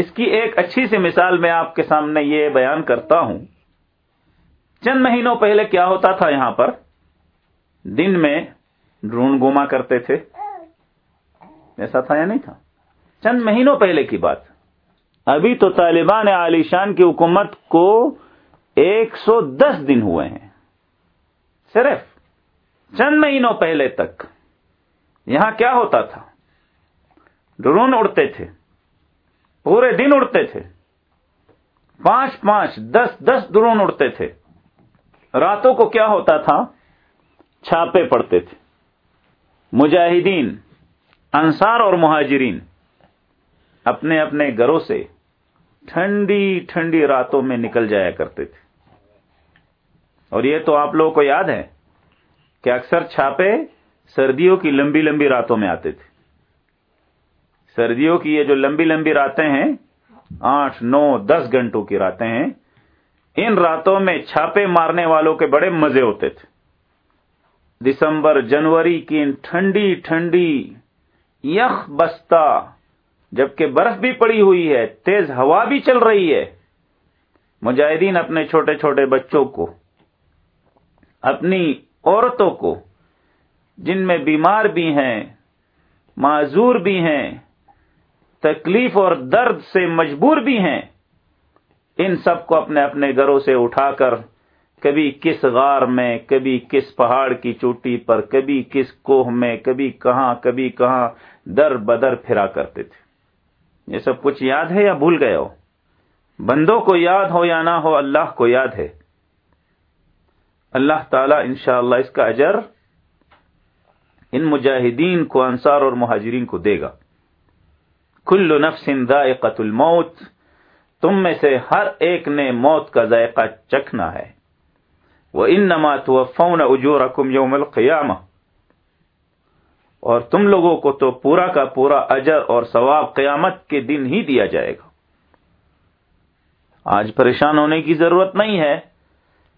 اس کی ایک اچھی سی مثال میں آپ کے سامنے یہ بیان کرتا ہوں۔ چند مہینوں پہلے کیا ہوتا تھا یہاں پر؟ دن میں ڈرون گما کرتے تھے۔ ایسا تھا یا نہیں تھا؟ چند مہینوں پہلے کی بات۔ ابھی تو طالبان عالی شان کی حکومت کو ایک سو دس دن ہوئے ہیں۔ صرف چند مہینوں پہلے تک۔ یہاں کیا ہوتا تھا؟ ڈرون اڑتے تھے۔ پورے دن اڑتے تھے۔ پانچ پانچ، دس دس ڈرون اڑتے تھے۔ راتوں کو کیا ہوتا تھا؟ چھاپے پڑتے تھے۔ مجاہدین، انصار اور مہاجرین اپنے اپنے گھروں سے ٹھنڈی ٹھنڈی راتوں میں نکل جایا کرتے تھے۔ اور یہ تو آپ لوگوں کو یاد ہے کہ اکثر چھاپے سردیوں کی لمبی لمبی راتوں میں آتے تھے۔ سردیوں کی یہ جو لمبی لمبی راتیں ہیں، آٹھ، نو، دس گھنٹوں کی راتیں ہیں، ان راتوں میں چھاپے مارنے والوں کے بڑے مزے ہوتے تھے۔ دسمبر، جنوری کی ان ٹھنڈی ٹھنڈی یخ بستا جبکہ برف بھی پڑی ہوئی ہے، تیز ہوا بھی چل رہی ہے۔ مجاہدین اپنے چھوٹے چھوٹے بچوں کو، اپنی عورتوں کو، جن میں بیمار بھی ہیں، معذور بھی ہیں تکلیف اور درد سے مجبور بھی ہیں۔ ان سب کو اپنے اپنے گھروں سے اٹھا کر کبھی کس غار میں، کبھی کس پہاڑ کی چوٹی پر، کبھی کس کوہ میں، کبھی کہاں کبھی کہاں در بدر پھرا کرتے تھے۔ یہ سب کچھ یاد ہے یا بھول گئے ہو؟ بندوں کو یاد ہو یا نہ ہو، اللہ کو یاد ہے۔ اللہ تعالی انشاءاللہ اللہ اس کا اجر ان مجاہدین کو، انصار اور مہاجرین کو دے گا۔ کل نفس ذائقت الموت، تم میں سے ہر ایک نے موت کا ذائقہ چکھنا ہے۔ وہ ان نمات فون اجور یوم القیامہ۔ اور تم لوگوں کو تو پورا کا پورا اجر اور ثواب قیامت کے دن ہی دیا جائے گا۔ آج پریشان ہونے کی ضرورت نہیں ہے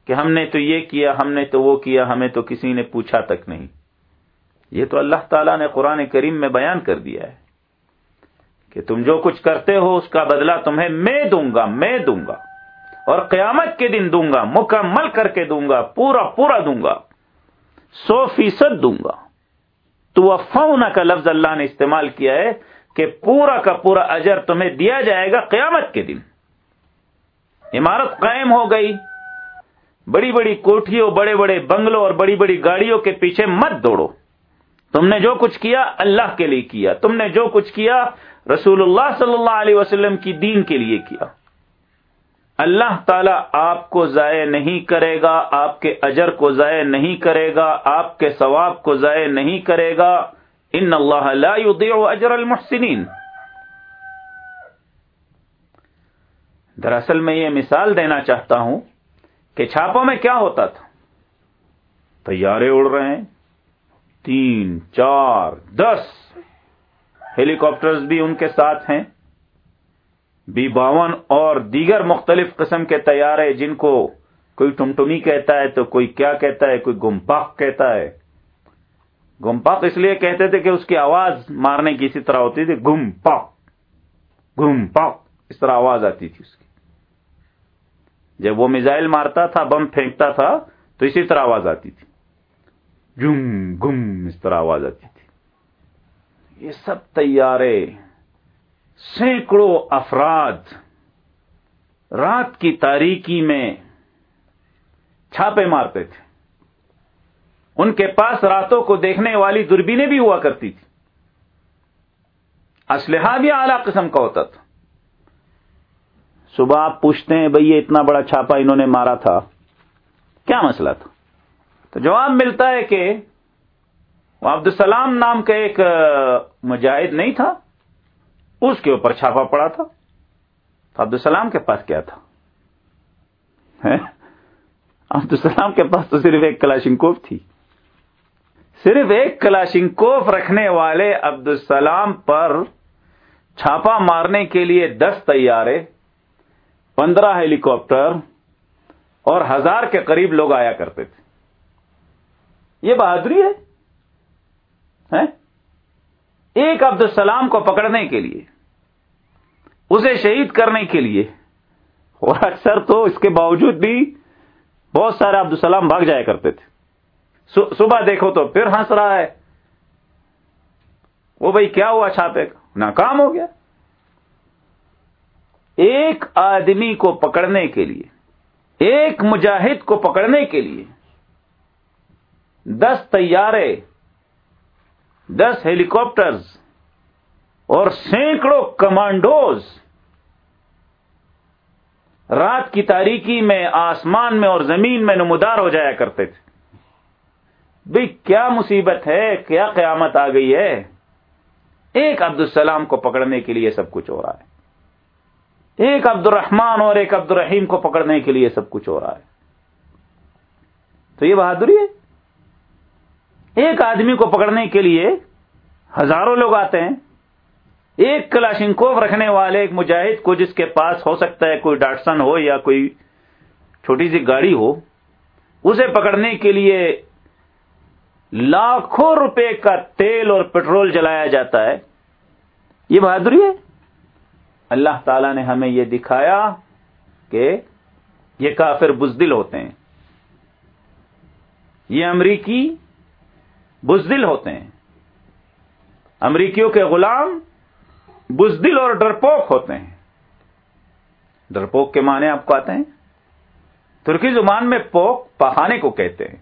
کہ ہم نے تو یہ کیا، ہم نے تو وہ کیا، ہمیں تو کسی نے پوچھا تک نہیں۔ یہ تو اللہ تعالیٰ نے قرآن کریم میں بیان کر دیا ہے۔ کہ تم جو کچھ کرتے ہو اس کا بدلہ تمہیں میں دوں گا، میں دوں گا۔ اور قیامت کے دن دوں گا، مکمل کر کے دوں گا، پورا پورا دوں گا۔ سو فیصد دوں گا۔ تو فونا کا لفظ اللہ نے استعمال کیا ہے کہ پورا کا پورا اجر تمہیں دیا جائے گا قیامت کے دن۔ عمارت قائم ہو گئی۔ بڑی بڑی کوٹھیوں، بڑے بڑے بنگلوں اور بڑی بڑی گاڑیوں کے پیچھے مت دوڑو۔ تم نے جو کچھ کیا، اللہ کے لیے کیا۔ تم نے جو کچھ کیا رسول اللہ صلی اللہ علیہ وسلم کی دین کے لیے کیا۔ اللہ تعالیٰ آپ کو ضائع نہیں کرے گا، آپ کے اجر کو ضائع نہیں کرے گا، آپ کے ثواب کو ضائع نہیں کرے گا۔ ان اللہ لا يضيع اجر المحسنین۔ دراصل میں یہ مثال دینا چاہتا ہوں کہ چھاپوں میں کیا ہوتا تھا۔ طیارے اڑ رہے ہیں۔ تین، چار، دس۔ ہیلی کاپٹرز بھی ان کے ساتھ ہیں۔ بی باون اور دیگر مختلف قسم کے طیارے جن کو کوئی ٹمٹمی کہتا ہے تو کوئی کیا کہتا ہے، کوئی گمپاک کہتا ہے۔ گمپاک اس لیے کہتے تھے کہ اس کی آواز مارنے کی اسی طرح ہوتی تھی گم پاک گم پاک اس طرح آواز آتی تھی اس کی۔ جب وہ میزائل مارتا تھا، بم پھینکتا تھا، تو اسی طرح آواز آتی تھی۔ جم، گم، اس طرح آواز آتی تھی۔ یہ سب تیارے، سینکڑوں افراد رات کی تاریکی میں چھاپے مارتے تھے۔ ان کے پاس راتوں کو دیکھنے والی دوربینیں بھی ہوا کرتی تھی۔ اسلحہ بھی اعلی قسم کا ہوتا تھا۔ صبح آپ پوچھتے ہیں بھائی یہ اتنا بڑا چھاپا انہوں نے مارا تھا، کیا مسئلہ تھا؟ تو جواب ملتا ہے کہ وہ عبد السلام نام کا ایک مجاہد نہیں تھا، اس کے اوپر چھاپا پڑا تھا۔ تو عبد السلام کے پاس کیا تھا؟ عبد السلام کے پاس تو صرف ایک کلاشنکوف تھی۔ صرف ایک کلاشنکوف رکھنے والے عبد السلام پر چھاپا مارنے کے لیے دس تیارے پندرہ ہیلی کاپٹر اور ہزار کے قریب لوگ آیا کرتے تھے۔ یہ بہادری ہے۔ ایک عبد السلام کو پکڑنے کے لیے، اسے شہید کرنے کے لیے۔ اور اکثر تو اس کے باوجود بھی بہت سارے عبدالسلام بھاگ جایا کرتے تھے۔ صبح دیکھو تو پھر ہنس رہا ہے۔ وہ بھائی کیا ہوا چھاپے؟ کا ناکام ہو گیا۔ ایک آدمی کو پکڑنے کے لیے، ایک مجاہد کو پکڑنے کے لیے دس طیارے دس ہیلی کاپٹرز اور سینکڑوں کمانڈوز رات کی تاریکی میں، آسمان میں اور زمین میں نمودار ہو جایا کرتے تھے۔ بھئی، کیا مصیبت ہے؟ کیا قیامت آ گئی ہے؟ ایک عبد السلام کو پکڑنے کے لیے سب کچھ ہو رہا ہے۔ ایک عبد الرحمان اور ایک عبد الرحیم کو پکڑنے کے لیے سب کچھ ہو رہا ہے۔ تو یہ بہادری ہے؟ ایک آدمی کو پکڑنے کے لیے ہزاروں لوگ آتے ہیں، ایک کلاشنکوف رکھنے والے، ایک مجاہد کو جس کے پاس ہو سکتا ہے کوئی ڈاٹسن ہو یا کوئی چھوٹی سی گاڑی ہو، اسے پکڑنے کے لیے لاکھوں روپے کا تیل اور پیٹرول جلایا جاتا ہے۔ یہ بہادری ہے۔ اللہ تعالی نے ہمیں یہ دکھایا کہ یہ کافر بزدل ہوتے ہیں۔ یہ امریکی بزدل ہوتے ہیں۔ امریکیوں کے غلام بزدل اور ڈرپوک ہوتے ہیں۔ ڈرپوک کے معنی آپ کو آتے ہیں؟ ترکی زبان میں پوک پہانے کو کہتے ہیں۔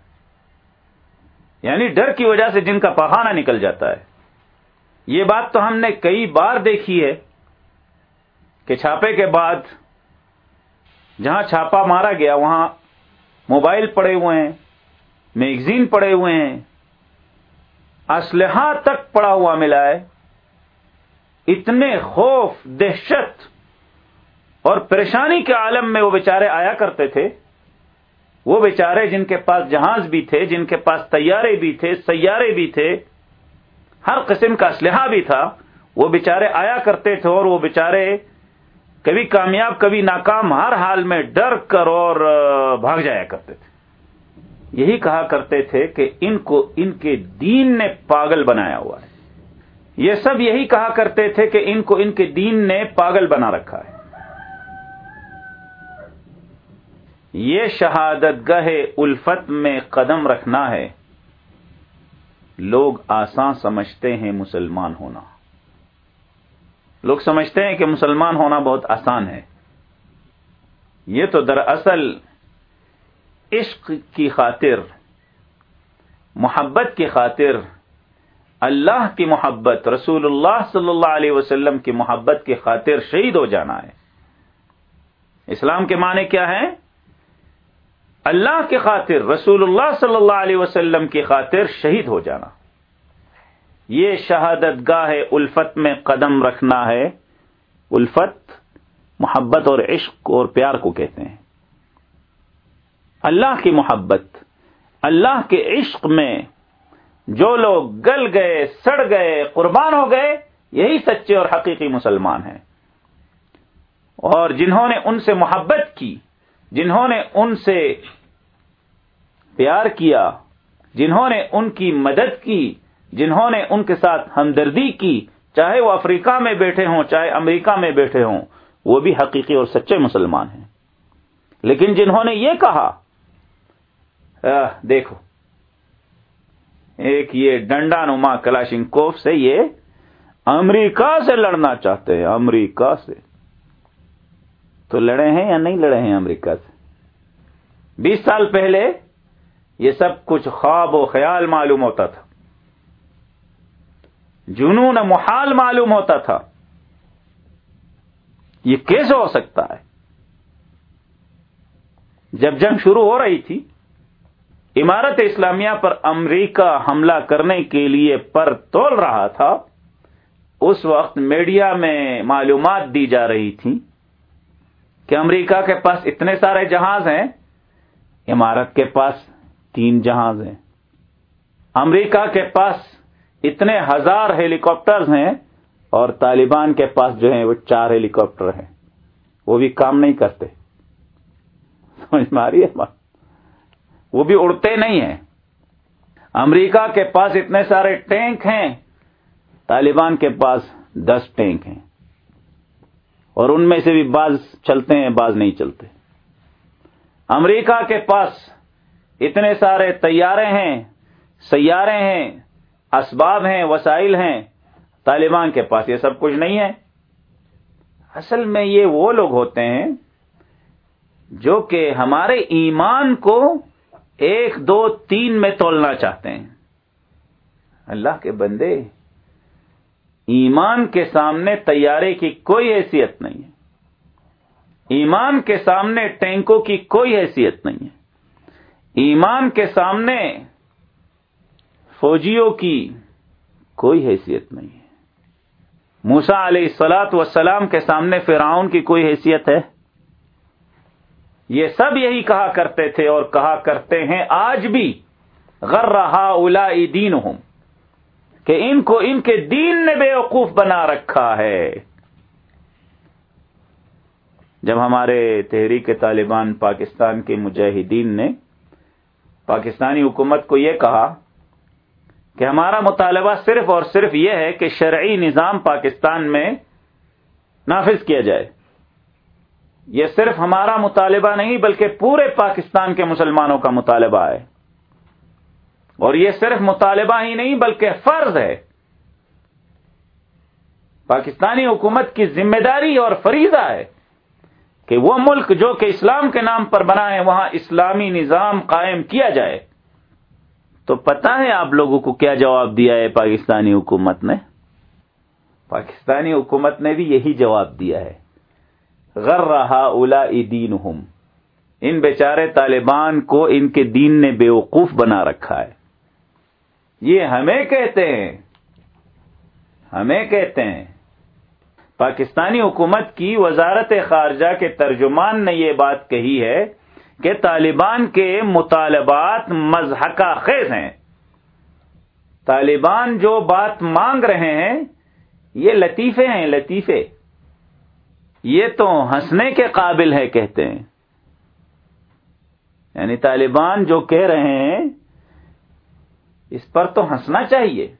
یعنی ڈر کی وجہ سے جن کا پہانا نکل جاتا ہے۔ یہ بات تو ہم نے کئی بار دیکھی ہے کہ چھاپے کے بعد جہاں چھاپا مارا گیا، وہاں موبائل پڑے ہوئے ہیں، میگزین پڑے ہوئے ہیں اسلحہ تک پڑا ہوا ملا ہے۔ اتنے خوف، دہشت اور پریشانی کے عالم میں وہ بیچارے آیا کرتے تھے۔ وہ بیچارے جن کے پاس جہاز بھی تھے، جن کے پاس تیارے بھی تھے، سیارے بھی تھے، ہر قسم کا اسلحہ بھی تھا۔ وہ بیچارے آیا کرتے تھے اور وہ بیچارے کبھی کامیاب، کبھی ناکام، ہر حال میں ڈر کر اور بھاگ جایا کرتے تھے۔ یہی کہا کرتے تھے کہ ان کو ان کے دین نے پاگل بنایا ہوا ہے۔ یہ سب یہی کہا کرتے تھے کہ ان کو ان کے دین نے پاگل بنا رکھا ہے۔ یہ شہادت گہ الفت میں قدم رکھنا ہے۔ لوگ آسان سمجھتے ہیں مسلمان ہونا۔ لوگ سمجھتے ہیں کہ مسلمان ہونا بہت آسان ہے۔ یہ تو دراصل عشق کی خاطر، محبت کی خاطر، اللہ کی محبت، رسول اللہ صلی اللہ علیہ وسلم کی محبت کی خاطر شہید ہو جانا ہے۔ اسلام کے معنی کیا ہے اللہ کی خاطر، رسول اللہ صلی اللہ علیہ وسلم کی خاطر شہید ہو جانا۔ یہ شہادت گاہ الفت میں قدم رکھنا ہے۔ الفت محبت اور عشق اور پیار کو کہتے ہیں۔ اللہ کی محبت، اللہ کے عشق میں جو لوگ گل گئے، سڑ گئے، قربان ہو گئے، یہی سچے اور حقیقی مسلمان ہیں۔ اور جنہوں نے ان سے محبت کی، جنہوں نے ان سے پیار کیا، جنہوں نے ان کی مدد کی، جنہوں نے ان کے ساتھ ہمدردی کی، چاہے وہ افریقہ میں بیٹھے ہوں، چاہے امریکہ میں بیٹھے ہوں، وہ بھی حقیقی اور سچے مسلمان ہیں۔ لیکن جنہوں نے یہ کہا دیکھو۔ ایک یہ ڈنڈا نما کلاشن کوف سے یہ امریکہ سے لڑنا چاہتے ہیں، امریکہ سے۔ تو لڑے ہیں یا نہیں لڑے ہیں امریکہ سے؟ بیس سال پہلے یہ سب کچھ خواب و خیال معلوم ہوتا تھا۔ جنون محال معلوم ہوتا تھا۔ یہ کیسے ہو سکتا ہے؟ جب جنگ شروع ہو رہی تھی عمارت اسلامیہ پر امریکہ حملہ کرنے کے لیے پر تول رہا تھا، اس وقت میڈیا میں معلومات دی جا رہی تھی کہ امریکہ کے پاس اتنے سارے جہاز ہیں، عمارت کے پاس تین جہاز ہیں۔ امریکہ کے پاس اتنے ہزار ہیلی کاپٹر ہیں اور طالبان کے پاس جو ہیں وہ چار ہیلی کاپٹر ہیں۔ وہ بھی کام نہیں کرتے۔ سمجھ میں آ رہی ہے وہ بھی اڑتے نہیں ہیں۔ امریکہ کے پاس اتنے سارے ٹینک ہیں، طالبان کے پاس دس ٹینک ہیں۔ اور ان میں سے بھی بعض چلتے ہیں بعض نہیں چلتے۔ امریکہ کے پاس اتنے سارے طیارے ہیں، سیارے ہیں، اسباب ہیں، وسائل ہیں۔ طالبان کے پاس یہ سب کچھ نہیں ہے۔ اصل میں یہ وہ لوگ ہوتے ہیں جو کہ ہمارے ایمان کو ایک دو تین میں تولنا چاہتے ہیں۔ اللہ کے بندے، ایمان کے سامنے تیارے کی کوئی حیثیت نہیں ہے۔ ایمان کے سامنے ٹینکوں کی کوئی حیثیت نہیں ہے۔ ایمان کے سامنے فوجیوں کی کوئی حیثیت نہیں ہے۔ موسا علیہ السلاط وسلام کے سامنے فرعون کی کوئی حیثیت ہے؟ یہ سب یہی کہا کرتے تھے اور کہا کرتے ہیں آج بھی غر رہا الا دین ہوں کہ ان کو ان کے دین نے بے وقوف بنا رکھا ہے۔ جب ہمارے تحریک طالبان پاکستان کے مجاہدین نے پاکستانی حکومت کو یہ کہا کہ ہمارا مطالبہ صرف اور صرف یہ ہے کہ شرعی نظام پاکستان میں نافذ کیا جائے۔ یہ صرف ہمارا مطالبہ نہیں بلکہ پورے پاکستان کے مسلمانوں کا مطالبہ ہے۔ اور یہ صرف مطالبہ ہی نہیں بلکہ فرض ہے۔ پاکستانی حکومت کی ذمہ داری اور فریضہ ہے کہ وہ ملک جو کہ اسلام کے نام پر بنا ہے، وہاں اسلامی نظام قائم کیا جائے۔ تو پتا ہے آپ لوگوں کو کیا جواب دیا ہے پاکستانی حکومت نے؟ پاکستانی حکومت نے بھی یہی جواب دیا ہے۔ غر رہا اولا دین ان بیچارے طالبان کو ان کے دین نے بیوقوف بنا رکھا ہے۔ یہ ہمیں کہتے ہیں۔ ہمیں کہتے ہیں۔ پاکستانی حکومت کی وزارت خارجہ کے ترجمان نے یہ بات کہی ہے کہ طالبان کے مطالبات مذہقہ خیز ہیں۔ طالبان جو بات مانگ رہے ہیں، یہ لطیفے ہیں، لطیفے۔ یہ تو ہنسنے کے قابل ہے کہتے ہیں۔ یعنی طالبان جو کہہ رہے ہیں، اس پر تو ہنسنا چاہیے۔